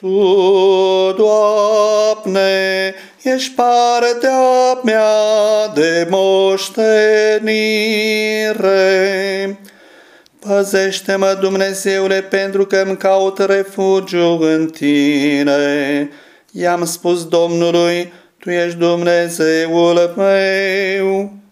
Tu, Doamne, ești partea mea de moștenire. Păzește-mă, Dumnezeule, pentru că îmi caut refugiu în Tine. I-am spus Domnului, Tu ești Dumnezeul meu.